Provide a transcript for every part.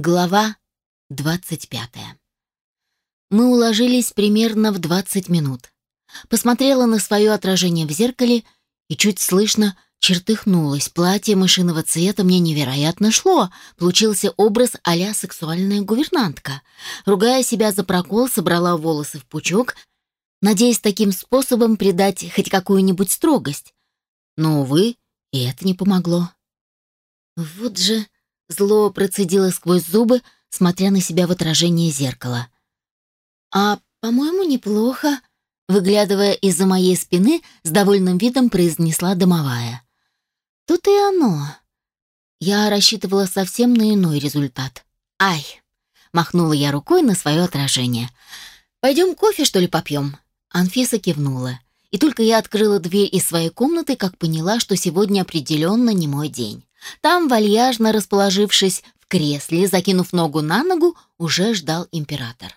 Глава 25. Мы уложились примерно в 20 минут. Посмотрела на свое отражение в зеркале и чуть слышно чертыхнулась. Платье мышиного цвета мне невероятно шло. Получился образ а сексуальная гувернантка. Ругая себя за прокол, собрала волосы в пучок, надеясь таким способом придать хоть какую-нибудь строгость. Но, увы, и это не помогло. Вот же... Зло процедило сквозь зубы, смотря на себя в отражение зеркала. «А, по-моему, неплохо», — выглядывая из-за моей спины, с довольным видом произнесла домовая. «Тут и оно. Я рассчитывала совсем на иной результат. Ай!» — махнула я рукой на свое отражение. «Пойдем кофе, что ли, попьем?» Анфиса кивнула. И только я открыла дверь из своей комнаты, как поняла, что сегодня определенно не мой день. Там, вальяжно расположившись в кресле, закинув ногу на ногу, уже ждал император.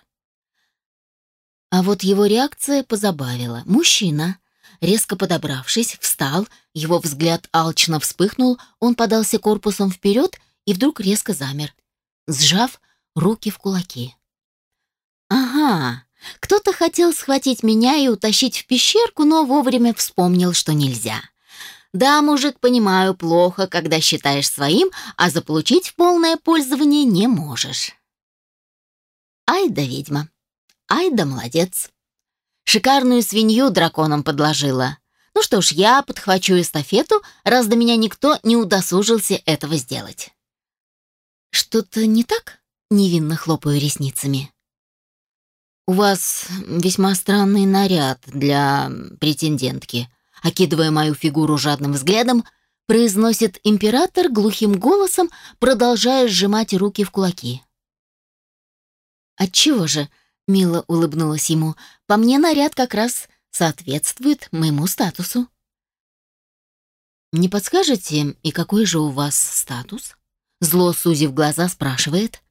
А вот его реакция позабавила. Мужчина, резко подобравшись, встал, его взгляд алчно вспыхнул, он подался корпусом вперед и вдруг резко замер, сжав руки в кулаки. «Ага, кто-то хотел схватить меня и утащить в пещерку, но вовремя вспомнил, что нельзя. Да, мужик, понимаю, плохо, когда считаешь своим, а заполучить в полное пользование не можешь. Ай да ведьма. Ай да молодец. Шикарную свинью драконам подложила. Ну что ж, я подхвачу эстафету, раз до меня никто не удосужился этого сделать. Что-то не так? Невинно хлопаю ресницами. У вас весьма странный наряд для претендентки, окидывая мою фигуру жадным взглядом, произносит император глухим голосом, продолжая сжимать руки в кулаки. «Отчего же?» — мило улыбнулась ему. «По мне наряд как раз соответствует моему статусу». «Не подскажете, и какой же у вас статус?» Зло, сузив глаза, спрашивает.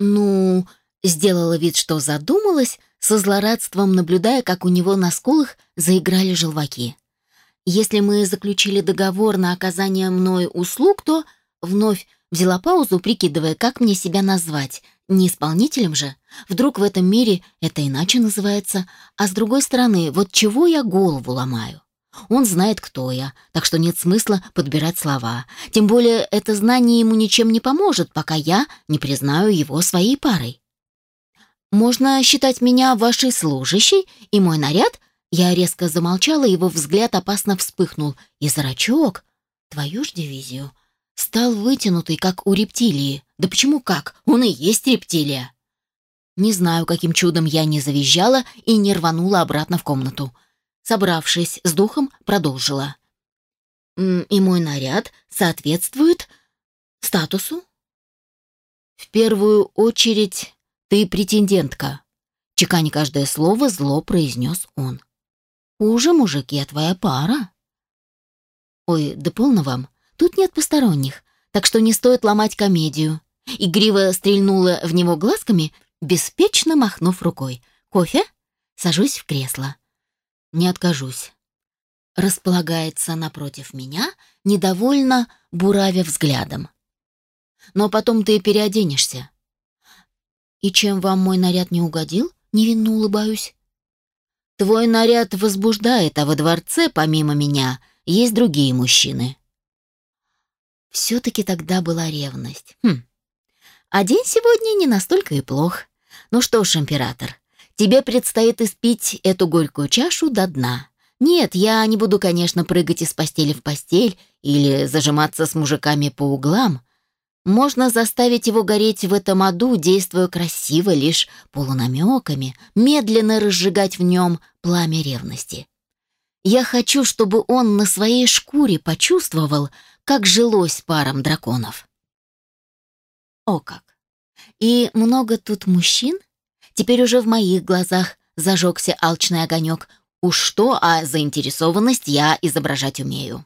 «Ну...» — сделала вид, что задумалась, со злорадством наблюдая, как у него на скулах заиграли желваки. Если мы заключили договор на оказание мной услуг, то вновь взяла паузу, прикидывая, как мне себя назвать. Не исполнителем же. Вдруг в этом мире это иначе называется. А с другой стороны, вот чего я голову ломаю? Он знает, кто я, так что нет смысла подбирать слова. Тем более это знание ему ничем не поможет, пока я не признаю его своей парой. Можно считать меня вашей служащей, и мой наряд я резко замолчала, его взгляд опасно вспыхнул, и зрачок, твою ж дивизию, стал вытянутый, как у рептилии. Да почему как? Он и есть рептилия. Не знаю, каким чудом я не завизжала и не рванула обратно в комнату. Собравшись с духом, продолжила. «И мой наряд соответствует статусу?» «В первую очередь ты претендентка», — чеканя каждое слово, зло произнес он. Хуже, мужик, я твоя пара. Ой, да полно вам. Тут нет посторонних, так что не стоит ломать комедию. Игриво стрельнула в него глазками, беспечно махнув рукой. Кофе? Сажусь в кресло. Не откажусь. Располагается напротив меня, недовольно буравя взглядом. Но потом ты переоденешься. И чем вам мой наряд не угодил? Невинно улыбаюсь. Твой наряд возбуждает, а во дворце, помимо меня, есть другие мужчины. Все-таки тогда была ревность. Хм. А день сегодня не настолько и плох. Ну что ж, император, тебе предстоит испить эту горькую чашу до дна. Нет, я не буду, конечно, прыгать из постели в постель или зажиматься с мужиками по углам, можно заставить его гореть в этом аду, действуя красиво, лишь полунамеками, медленно разжигать в нем пламя ревности. Я хочу, чтобы он на своей шкуре почувствовал, как жилось парам драконов. О как! И много тут мужчин? Теперь уже в моих глазах зажегся алчный огонек. Уж что, а заинтересованность я изображать умею.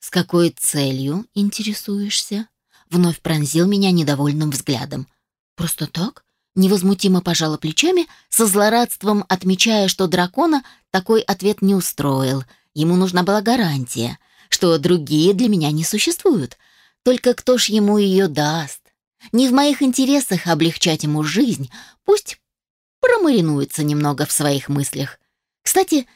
«С какой целью интересуешься?» Вновь пронзил меня недовольным взглядом. «Просто так?» Невозмутимо пожала плечами, со злорадством отмечая, что дракона такой ответ не устроил. Ему нужна была гарантия, что другие для меня не существуют. Только кто ж ему ее даст? Не в моих интересах облегчать ему жизнь, пусть промаринуется немного в своих мыслях. Кстати,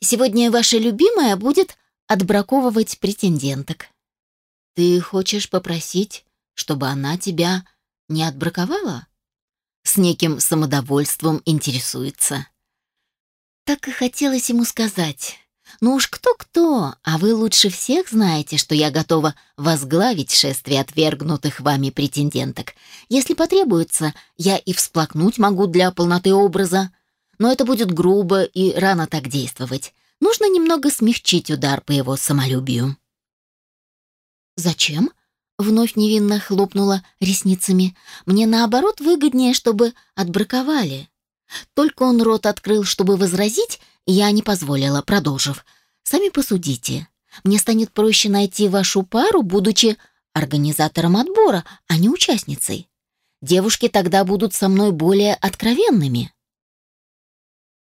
сегодня ваша любимая будет отбраковывать претенденток. Ты хочешь попросить, чтобы она тебя не отбраковала? С неким самодовольством интересуется. Так и хотелось ему сказать. Ну уж кто-кто, а вы лучше всех знаете, что я готова возглавить шествие отвергнутых вами претенденток. Если потребуется, я и всплакнуть могу для полноты образа. Но это будет грубо и рано так действовать. Нужно немного смягчить удар по его самолюбию. «Зачем?» — вновь невинно хлопнула ресницами. «Мне наоборот выгоднее, чтобы отбраковали». Только он рот открыл, чтобы возразить, я не позволила, продолжив. «Сами посудите. Мне станет проще найти вашу пару, будучи организатором отбора, а не участницей. Девушки тогда будут со мной более откровенными».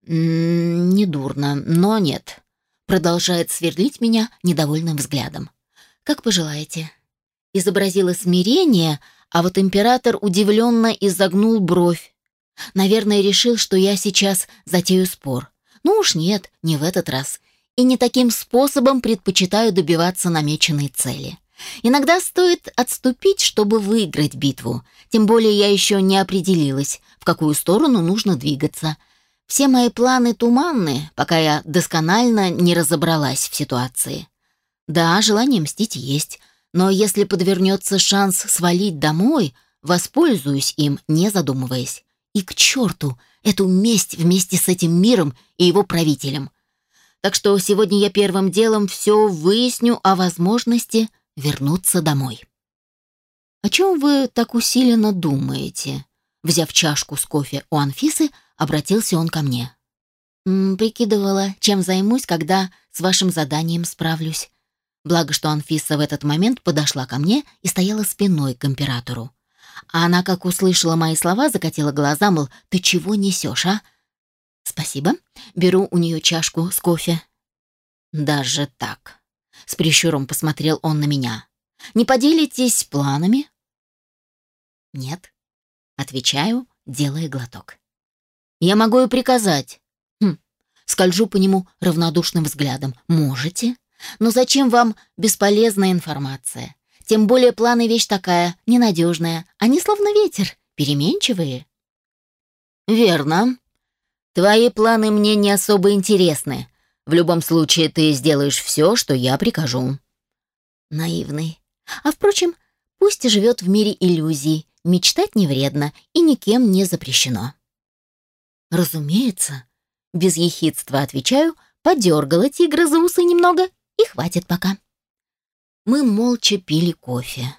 «Недурно, но нет», — продолжает сверлить меня недовольным взглядом. «Как пожелаете». Изобразила смирение, а вот император удивленно изогнул бровь. Наверное, решил, что я сейчас затею спор. Ну уж нет, не в этот раз. И не таким способом предпочитаю добиваться намеченной цели. Иногда стоит отступить, чтобы выиграть битву. Тем более я еще не определилась, в какую сторону нужно двигаться. Все мои планы туманны, пока я досконально не разобралась в ситуации. Да, желание мстить есть, но если подвернется шанс свалить домой, воспользуюсь им, не задумываясь. И к черту эту месть вместе с этим миром и его правителем. Так что сегодня я первым делом все выясню о возможности вернуться домой. «О чем вы так усиленно думаете?» Взяв чашку с кофе у Анфисы, обратился он ко мне. «М -м, «Прикидывала, чем займусь, когда с вашим заданием справлюсь». Благо, что Анфиса в этот момент подошла ко мне и стояла спиной к императору. А она, как услышала мои слова, закатила глаза, мол, ты чего несешь, а? Спасибо. Беру у нее чашку с кофе. Даже так. С прищуром посмотрел он на меня. Не поделитесь планами? Нет. Отвечаю, делая глоток. Я могу и приказать. Хм. Скольжу по нему равнодушным взглядом. Можете? Но зачем вам бесполезная информация? Тем более планы вещь такая, ненадежная. Они словно ветер, переменчивые. Верно. Твои планы мне не особо интересны. В любом случае ты сделаешь все, что я прикажу. Наивный. А впрочем, пусть и живет в мире иллюзий. Мечтать не вредно и никем не запрещено. Разумеется. Без ехидства отвечаю, подергала тигра за усы немного и хватит пока. Мы молча пили кофе.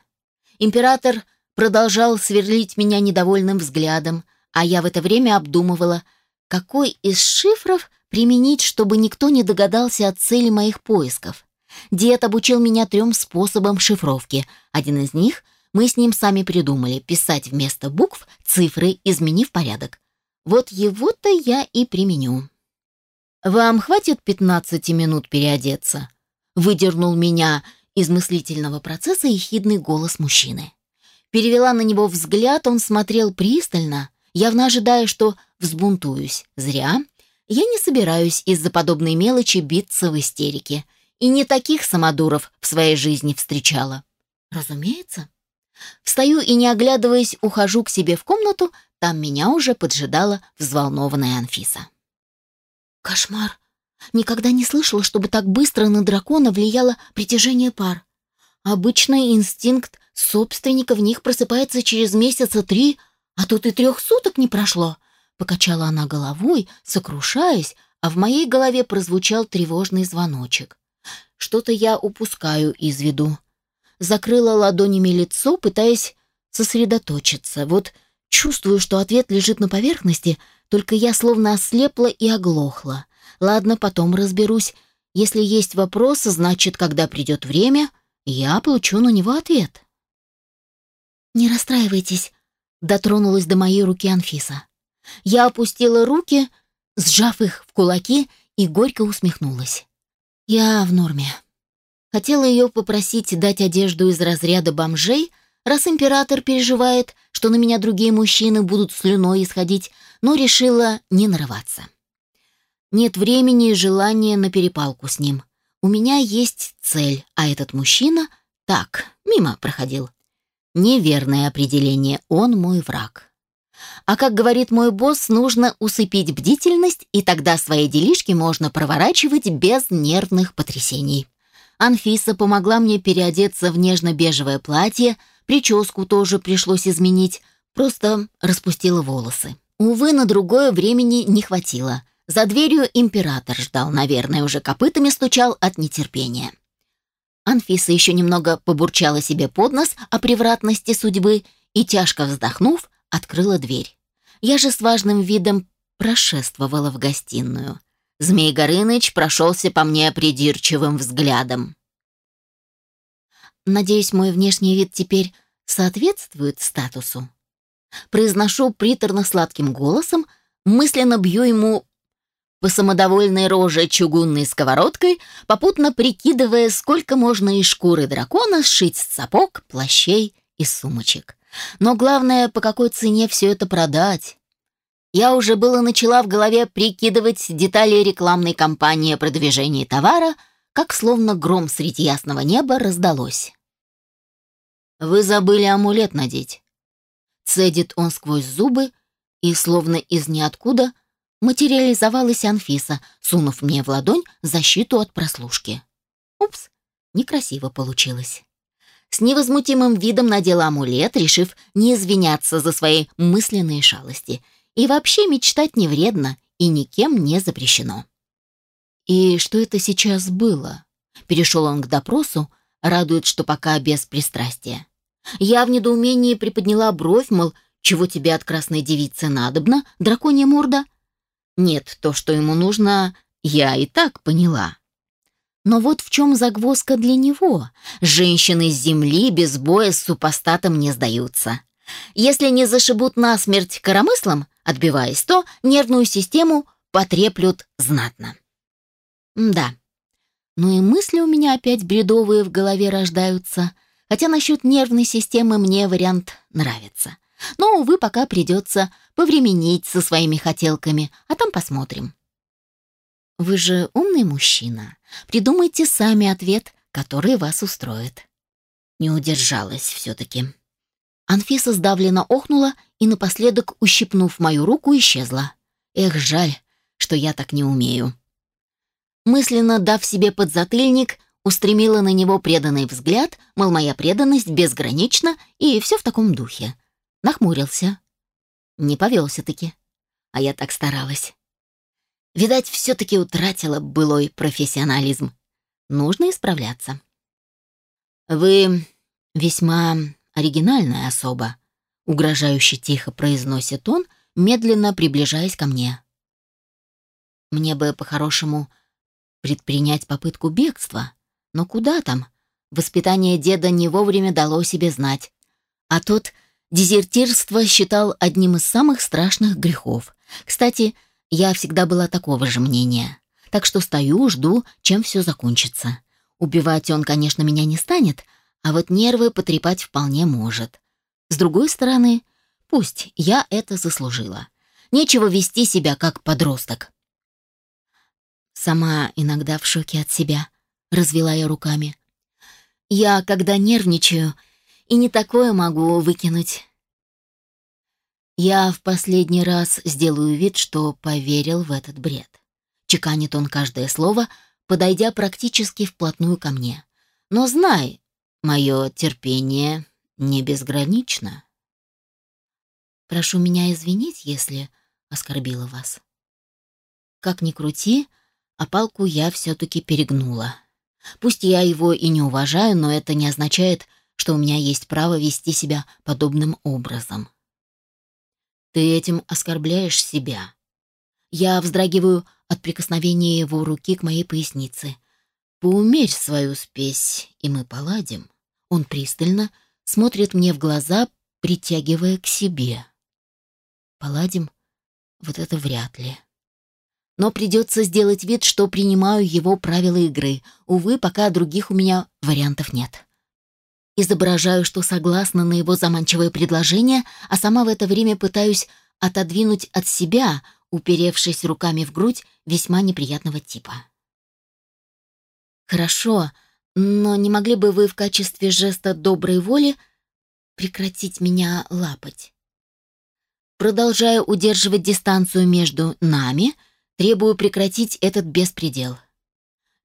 Император продолжал сверлить меня недовольным взглядом, а я в это время обдумывала, какой из шифров применить, чтобы никто не догадался о цели моих поисков. Дед обучил меня трем способам шифровки. Один из них мы с ним сами придумали — писать вместо букв цифры, изменив порядок. Вот его-то я и применю. «Вам хватит 15 минут переодеться?» Выдернул меня из мыслительного процесса ехидный голос мужчины. Перевела на него взгляд, он смотрел пристально, явно ожидая, что взбунтуюсь. Зря. Я не собираюсь из-за подобной мелочи биться в истерике. И не таких самодуров в своей жизни встречала. Разумеется. Встаю и, не оглядываясь, ухожу к себе в комнату, там меня уже поджидала взволнованная Анфиса. «Кошмар!» Никогда не слышала, чтобы так быстро на дракона влияло притяжение пар. Обычный инстинкт собственника в них просыпается через месяца три, а тут и трех суток не прошло. Покачала она головой, сокрушаясь, а в моей голове прозвучал тревожный звоночек. Что-то я упускаю из виду. Закрыла ладонями лицо, пытаясь сосредоточиться. Вот чувствую, что ответ лежит на поверхности, только я словно ослепла и оглохла. Ладно, потом разберусь. Если есть вопросы, значит, когда придет время, я получу на него ответ. «Не расстраивайтесь», — дотронулась до моей руки Анфиса. Я опустила руки, сжав их в кулаки, и горько усмехнулась. Я в норме. Хотела ее попросить дать одежду из разряда бомжей, Раз император переживает, что на меня другие мужчины будут слюной исходить, но решила не нарываться. Нет времени и желания на перепалку с ним. У меня есть цель, а этот мужчина так, мимо проходил. Неверное определение, он мой враг. А как говорит мой босс, нужно усыпить бдительность, и тогда свои делишки можно проворачивать без нервных потрясений. Анфиса помогла мне переодеться в нежно-бежевое платье, прическу тоже пришлось изменить, просто распустила волосы. Увы, на другое времени не хватило. За дверью император ждал, наверное, уже копытами стучал от нетерпения. Анфиса еще немного побурчала себе под нос о превратности судьбы и, тяжко вздохнув, открыла дверь. Я же с важным видом прошествовала в гостиную. Змей Горыныч прошелся по мне придирчивым взглядом. Надеюсь, мой внешний вид теперь соответствует статусу. Произношу приторно-сладким голосом, мысленно бью ему по самодовольной роже чугунной сковородкой, попутно прикидывая, сколько можно из шкуры дракона сшить с сапог, плащей и сумочек. Но главное, по какой цене все это продать. Я уже было начала в голове прикидывать детали рекламной кампании о продвижении товара, как словно гром среди ясного неба раздалось. «Вы забыли амулет надеть». Цедит он сквозь зубы и, словно из ниоткуда, материализовалась Анфиса, сунув мне в ладонь защиту от прослушки. Упс, некрасиво получилось. С невозмутимым видом надела амулет, решив не извиняться за свои мысленные шалости. И вообще мечтать не вредно и никем не запрещено. «И что это сейчас было?» Перешел он к допросу, радует, что пока без пристрастия. Я в недоумении приподняла бровь, мол, чего тебе от красной девицы надобно, драконья морда? Нет, то, что ему нужно, я и так поняла. Но вот в чем загвоздка для него. Женщины с земли без боя с супостатом не сдаются. Если не зашибут насмерть коромыслом, отбиваясь, то нервную систему потреплют знатно. Да, ну и мысли у меня опять бредовые в голове рождаются, хотя насчет нервной системы мне вариант нравится. Но, увы, пока придется повременить со своими хотелками, а там посмотрим. Вы же умный мужчина. Придумайте сами ответ, который вас устроит. Не удержалась все-таки. Анфиса сдавленно охнула и напоследок, ущипнув мою руку, исчезла. Эх, жаль, что я так не умею. Мысленно дав себе подзатыльник, устремила на него преданный взгляд, мол, моя преданность безгранична и все в таком духе. Нахмурился. Не повелся-таки. А я так старалась. Видать, все-таки утратила былой профессионализм. Нужно исправляться. «Вы весьма оригинальная особа», — угрожающе тихо произносит он, медленно приближаясь ко мне. «Мне бы, по-хорошему, предпринять попытку бегства, но куда там? Воспитание деда не вовремя дало себе знать. А тот дезертирство считал одним из самых страшных грехов. Кстати, я всегда была такого же мнения. Так что стою, жду, чем все закончится. Убивать он, конечно, меня не станет, а вот нервы потрепать вполне может. С другой стороны, пусть я это заслужила. Нечего вести себя как подросток. Сама иногда в шоке от себя, развела я руками. Я, когда нервничаю, и не такое могу выкинуть. Я в последний раз сделаю вид, что поверил в этот бред. Чеканит он каждое слово, подойдя практически вплотную ко мне. Но знай, мое терпение не безгранично. Прошу меня извинить, если оскорбила вас. Как ни крути, а палку я все-таки перегнула. Пусть я его и не уважаю, но это не означает, что у меня есть право вести себя подобным образом. Ты этим оскорбляешь себя. Я вздрагиваю от прикосновения его руки к моей пояснице. Поумерь свою спесь, и мы поладим. Он пристально смотрит мне в глаза, притягивая к себе. Поладим? Вот это вряд ли. Но придется сделать вид, что принимаю его правила игры. Увы, пока других у меня вариантов нет. Изображаю, что согласна на его заманчивое предложение, а сама в это время пытаюсь отодвинуть от себя, уперевшись руками в грудь весьма неприятного типа. «Хорошо, но не могли бы вы в качестве жеста доброй воли прекратить меня лапать?» Продолжая удерживать дистанцию между нами, требую прекратить этот беспредел.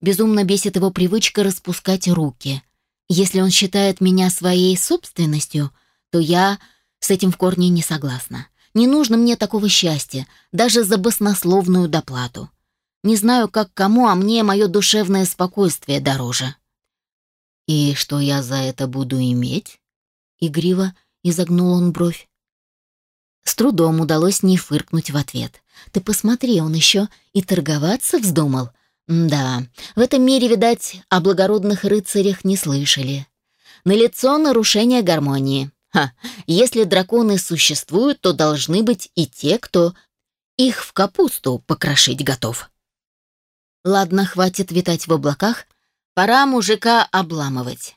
Безумно бесит его привычка распускать руки. Если он считает меня своей собственностью, то я с этим в корне не согласна. Не нужно мне такого счастья, даже за баснословную доплату. Не знаю, как кому, а мне мое душевное спокойствие дороже. «И что я за это буду иметь?» Игриво изогнул он бровь. С трудом удалось не фыркнуть в ответ. «Ты посмотри, он еще и торговаться вздумал. Да, в этом мире, видать, о благородных рыцарях не слышали. Налицо нарушение гармонии. Ха, если драконы существуют, то должны быть и те, кто их в капусту покрошить готов. Ладно, хватит витать в облаках, пора мужика обламывать.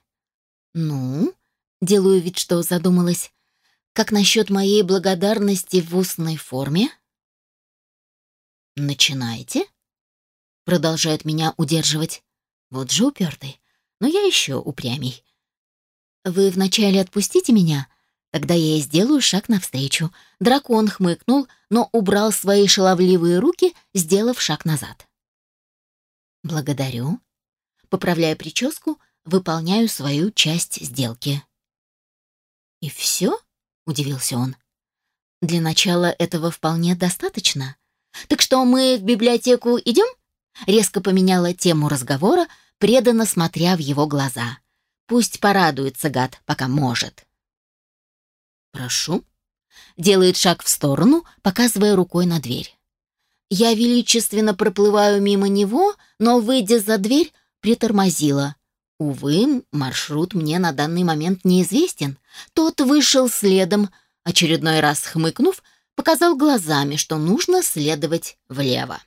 Ну, делаю вид, что задумалась. Как насчет моей благодарности в устной форме? Начинайте. Продолжает меня удерживать. Вот же упертый. Но я еще упрямей. Вы вначале отпустите меня, тогда я и сделаю шаг навстречу. Дракон хмыкнул, но убрал свои шаловливые руки, сделав шаг назад. Благодарю. Поправляя прическу, выполняю свою часть сделки. И все? — удивился он. «Для начала этого вполне достаточно. Так что мы в библиотеку идем?» Резко поменяла тему разговора, преданно смотря в его глаза. «Пусть порадуется гад, пока может». «Прошу». Делает шаг в сторону, показывая рукой на дверь. Я величественно проплываю мимо него, но, выйдя за дверь, притормозила. Увы, маршрут мне на данный момент неизвестен. Тот вышел следом, очередной раз хмыкнув, показал глазами, что нужно следовать влево.